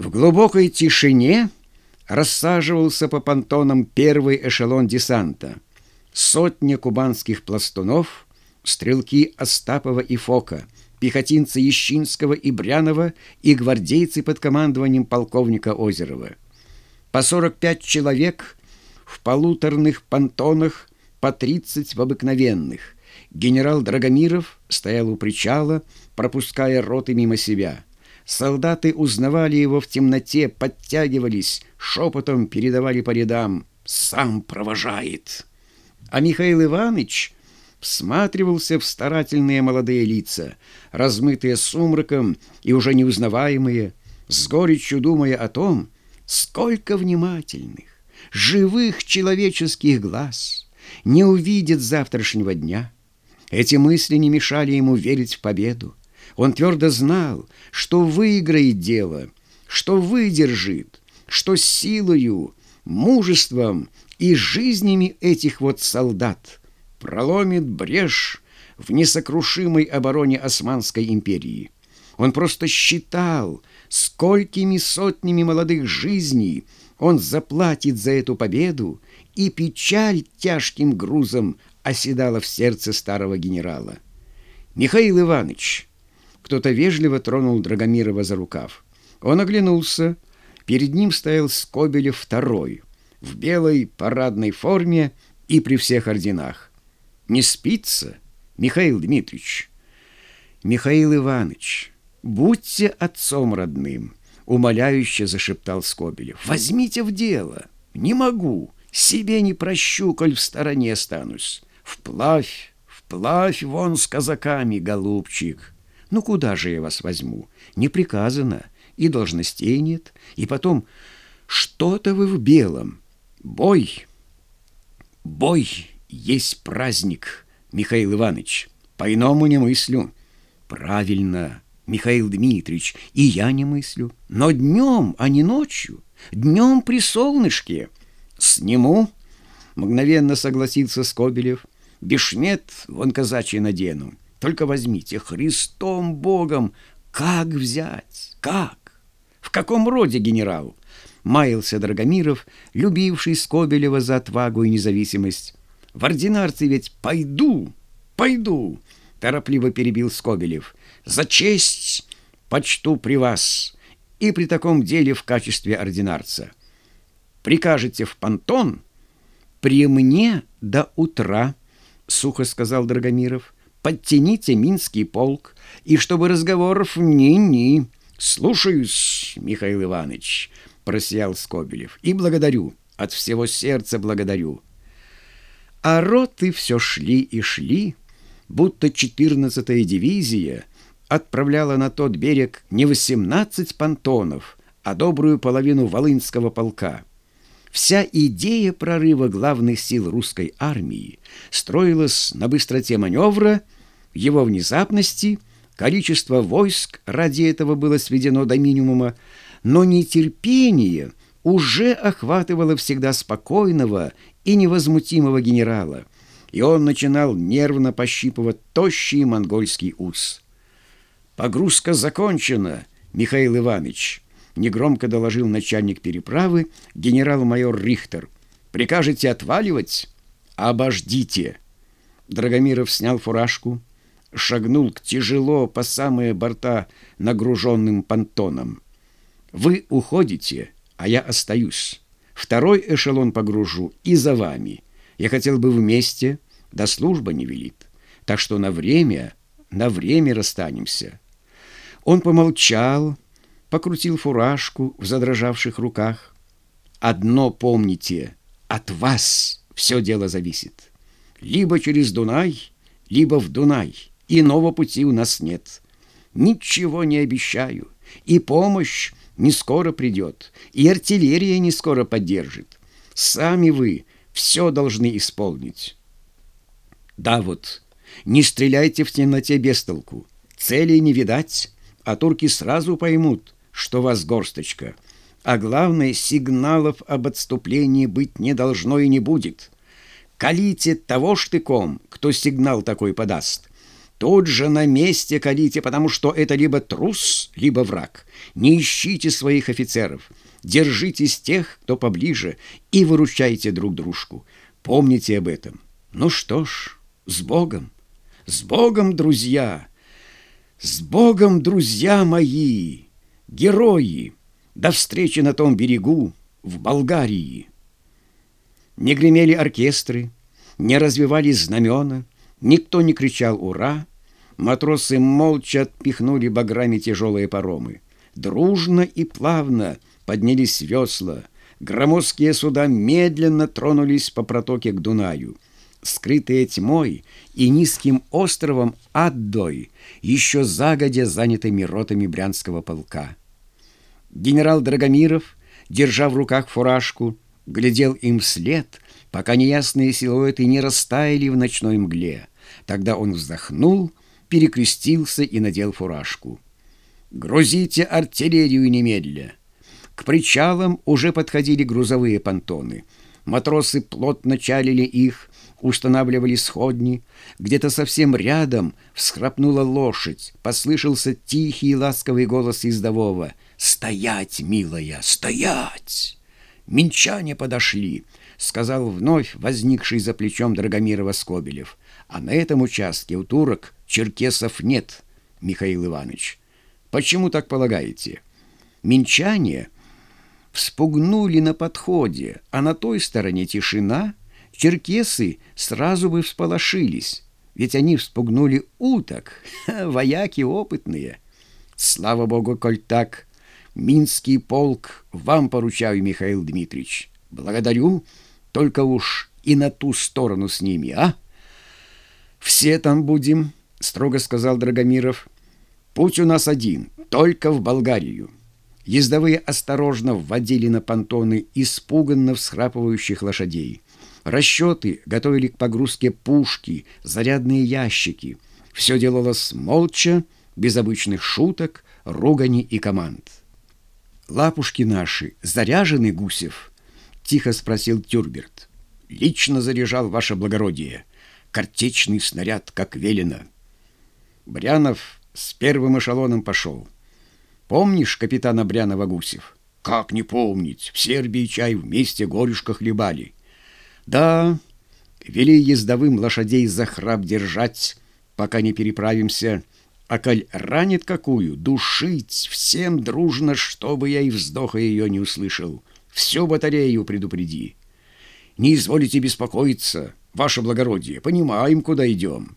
В глубокой тишине рассаживался по понтонам первый эшелон десанта. Сотня кубанских пластунов, стрелки Остапова и Фока, пехотинцы Ещинского и Брянова и гвардейцы под командованием полковника Озерова. По 45 человек в полуторных понтонах, по 30 в обыкновенных. Генерал Драгомиров стоял у причала, пропуская роты мимо себя – Солдаты узнавали его в темноте, подтягивались, шепотом передавали по рядам «Сам провожает». А Михаил Иванович всматривался в старательные молодые лица, размытые сумраком и уже неузнаваемые, с горечью думая о том, сколько внимательных, живых человеческих глаз не увидит завтрашнего дня. Эти мысли не мешали ему верить в победу. Он твердо знал, что выиграет дело, что выдержит, что силою, мужеством и жизнями этих вот солдат проломит брешь в несокрушимой обороне Османской империи. Он просто считал, сколькими сотнями молодых жизней он заплатит за эту победу, и печаль тяжким грузом оседала в сердце старого генерала. Михаил Иванович, кто-то вежливо тронул Драгомирова за рукав. Он оглянулся. Перед ним стоял Скобелев второй, в белой парадной форме и при всех орденах. «Не спится, Михаил Дмитриевич?» «Михаил Иванович, будьте отцом родным», — умоляюще зашептал Скобелев. «Возьмите в дело. Не могу. Себе не прощу, коль в стороне останусь. Вплавь, вплавь вон с казаками, голубчик». Ну куда же я вас возьму? Не приказано, и должностей нет. И потом, что-то вы в белом. Бой, бой есть праздник, Михаил Иванович. По-иному не мыслю. Правильно, Михаил Дмитриевич, и я не мыслю. Но днем, а не ночью. Днем при солнышке. Сниму, мгновенно согласился Скобелев. Бешмет вон казачий надену. Только возьмите, Христом Богом, как взять? Как? В каком роде генерал? Маялся Драгомиров, любивший Скобелева за отвагу и независимость. В ординарцы ведь пойду, пойду, торопливо перебил Скобелев. За честь почту при вас и при таком деле в качестве ординарца. Прикажете в понтон? При мне до утра, сухо сказал Драгомиров подтяните Минский полк, и чтобы разговоров ни-ни. Слушаюсь, Михаил Иванович, просиял Скобелев, и благодарю, от всего сердца благодарю. А роты все шли и шли, будто 14-я дивизия отправляла на тот берег не 18 понтонов, а добрую половину Волынского полка. Вся идея прорыва главных сил русской армии строилась на быстроте маневра, его внезапности, количество войск ради этого было сведено до минимума, но нетерпение уже охватывало всегда спокойного и невозмутимого генерала, и он начинал нервно пощипывать тощий монгольский ус. «Погрузка закончена, Михаил Иванович», негромко доложил начальник переправы генерал-майор Рихтер. «Прикажете отваливать? Обождите!» Драгомиров снял фуражку, шагнул к тяжело по самые борта нагруженным понтоном. «Вы уходите, а я остаюсь. Второй эшелон погружу и за вами. Я хотел бы вместе, да служба не велит. Так что на время, на время расстанемся». Он помолчал, покрутил фуражку в задрожавших руках. «Одно помните, от вас все дело зависит. Либо через Дунай, либо в Дунай. Иного пути у нас нет. Ничего не обещаю. И помощь не скоро придет, и артиллерия не скоро поддержит. Сами вы все должны исполнить». «Да вот, не стреляйте в темноте без толку. Цели не видать, а турки сразу поймут» что вас горсточка. А главное, сигналов об отступлении быть не должно и не будет. Калите того штыком, кто сигнал такой подаст. Тут же на месте калите, потому что это либо трус, либо враг. Не ищите своих офицеров. Держитесь тех, кто поближе, и выручайте друг дружку. Помните об этом. Ну что ж, с Богом! С Богом, друзья! С Богом, друзья мои! Герои! До встречи на том берегу, в Болгарии! Не гремели оркестры, не развивались знамена, никто не кричал «Ура!», Матросы молча отпихнули баграми тяжелые паромы. Дружно и плавно поднялись весла. Громоздкие суда медленно тронулись по протоке к Дунаю. Скрытые тьмой и низким островом Аддой, еще загодя занятыми ротами Брянского полка. Генерал Драгомиров, держа в руках фуражку, глядел им вслед, пока неясные силуэты не растаяли в ночной мгле. Тогда он вздохнул перекрестился и надел фуражку. «Грузите артиллерию немедля!» К причалам уже подходили грузовые понтоны. Матросы плотно чалили их, устанавливали сходни. Где-то совсем рядом всхрапнула лошадь. Послышался тихий ласковый голос издового. «Стоять, милая, стоять!» «Минчане подошли», — сказал вновь возникший за плечом Драгомирова Скобелев. «А на этом участке у турок черкесов нет, Михаил Иванович. Почему так полагаете? Минчане вспугнули на подходе, а на той стороне тишина, черкесы сразу бы всполошились, ведь они вспугнули уток, вояки опытные. Слава богу, коль так, Минский полк вам поручаю, Михаил Дмитриевич. Благодарю, только уж и на ту сторону с ними, а? Все там будем, — строго сказал Драгомиров. «Путь у нас один, только в Болгарию». Ездовые осторожно вводили на понтоны испуганно всхрапывающих лошадей. Расчеты готовили к погрузке пушки, зарядные ящики. Все делалось молча, без обычных шуток, ругани и команд. «Лапушки наши заряжены, Гусев?» — тихо спросил Тюрберт. «Лично заряжал ваше благородие. Картечный снаряд, как велено». Брянов с первым эшелоном пошел. Помнишь капитана Брянова Гусев? Как не помнить? В Сербии чай вместе горюшка хлебали. Да, вели ездовым лошадей за храп держать, пока не переправимся. А коль ранит какую, душить всем дружно, чтобы я и вздоха ее не услышал. Всю батарею предупреди. Не изволите беспокоиться, ваше благородие, понимаем, куда идем.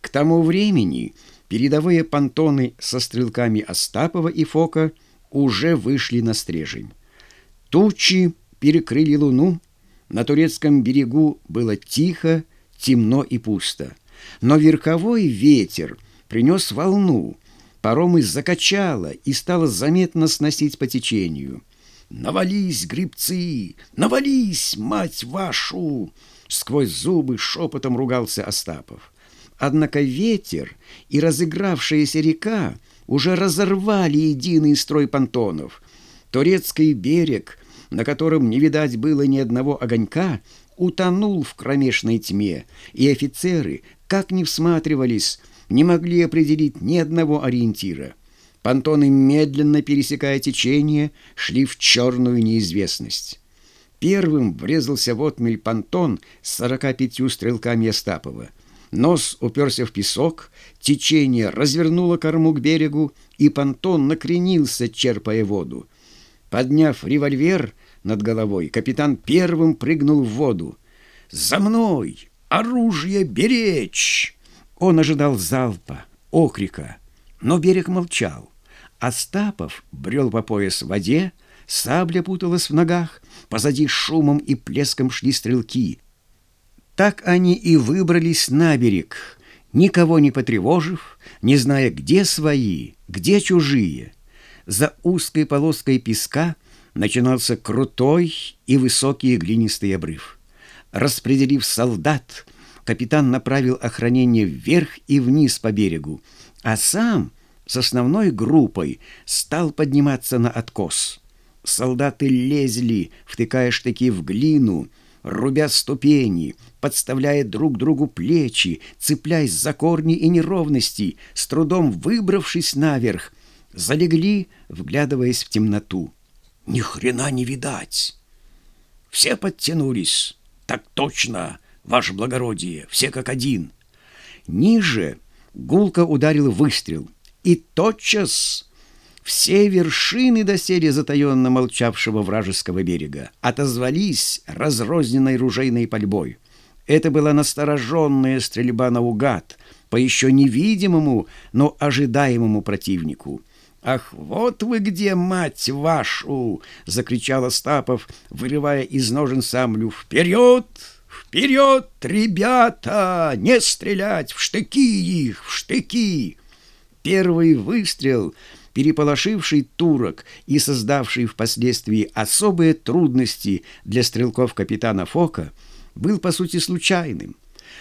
К тому времени передовые понтоны со стрелками Остапова и Фока уже вышли на стрежень. Тучи перекрыли луну, на турецком берегу было тихо, темно и пусто. Но верховой ветер принес волну, паромы закачало и стало заметно сносить по течению. «Навались, грибцы! Навались, мать вашу!» Сквозь зубы шепотом ругался Остапов. Однако ветер и разыгравшаяся река уже разорвали единый строй понтонов. Турецкий берег, на котором не видать было ни одного огонька, утонул в кромешной тьме, и офицеры, как ни всматривались, не могли определить ни одного ориентира. Понтоны, медленно пересекая течение, шли в черную неизвестность. Первым врезался в отмель понтон с сорока пятью стрелками Остапова — Нос уперся в песок, течение развернуло корму к берегу, и понтон накренился, черпая воду. Подняв револьвер над головой, капитан первым прыгнул в воду. «За мной! Оружие беречь!» Он ожидал залпа, окрика, но берег молчал. Остапов брел по пояс в воде, сабля путалась в ногах, позади шумом и плеском шли стрелки — так они и выбрались на берег, никого не потревожив, не зная, где свои, где чужие. За узкой полоской песка начинался крутой и высокий глинистый обрыв. Распределив солдат, капитан направил охранение вверх и вниз по берегу, а сам с основной группой стал подниматься на откос. Солдаты лезли, втыкая штыки в глину, рубя ступени, подставляя друг другу плечи, цепляясь за корни и неровности, с трудом выбравшись наверх, залегли, вглядываясь в темноту. Ни хрена не видать. Все подтянулись. Так точно, ваше благородие, все как один. Ниже гулко ударил выстрел, и тотчас все вершины доселе затаенно молчавшего вражеского берега отозвались разрозненной ружейной пальбой. Это была настороженная стрельба наугад по еще невидимому, но ожидаемому противнику. «Ах, вот вы где, мать вашу!» — закричал Остапов, вырывая из ножен самлю. «Вперед! Вперед, ребята! Не стрелять! В штыки их! В штыки!» Первый выстрел — переполошивший турок и создавший впоследствии особые трудности для стрелков капитана Фока, был по сути случайным.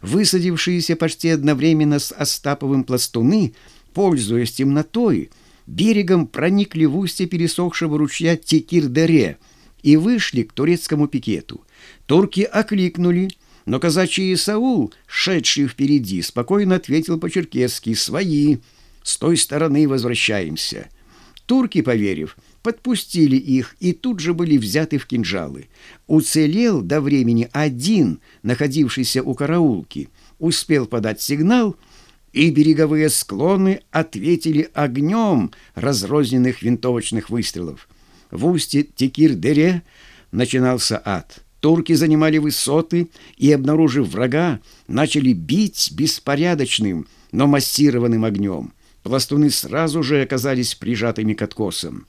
Высадившиеся почти одновременно с Остаповым пластуны, пользуясь темнотой, берегом проникли в устье пересохшего ручья Текир-Дере и вышли к турецкому пикету. Турки окликнули, но казачий Исаул, шедший впереди, спокойно ответил по-черкесски «Свои!» С той стороны возвращаемся. Турки, поверив, подпустили их и тут же были взяты в кинжалы. Уцелел до времени один, находившийся у караулки, успел подать сигнал, и береговые склоны ответили огнем разрозненных винтовочных выстрелов. В устье Текир-Дере начинался ад. Турки занимали высоты и, обнаружив врага, начали бить беспорядочным, но массированным огнем пластуны сразу же оказались прижатыми к откосам.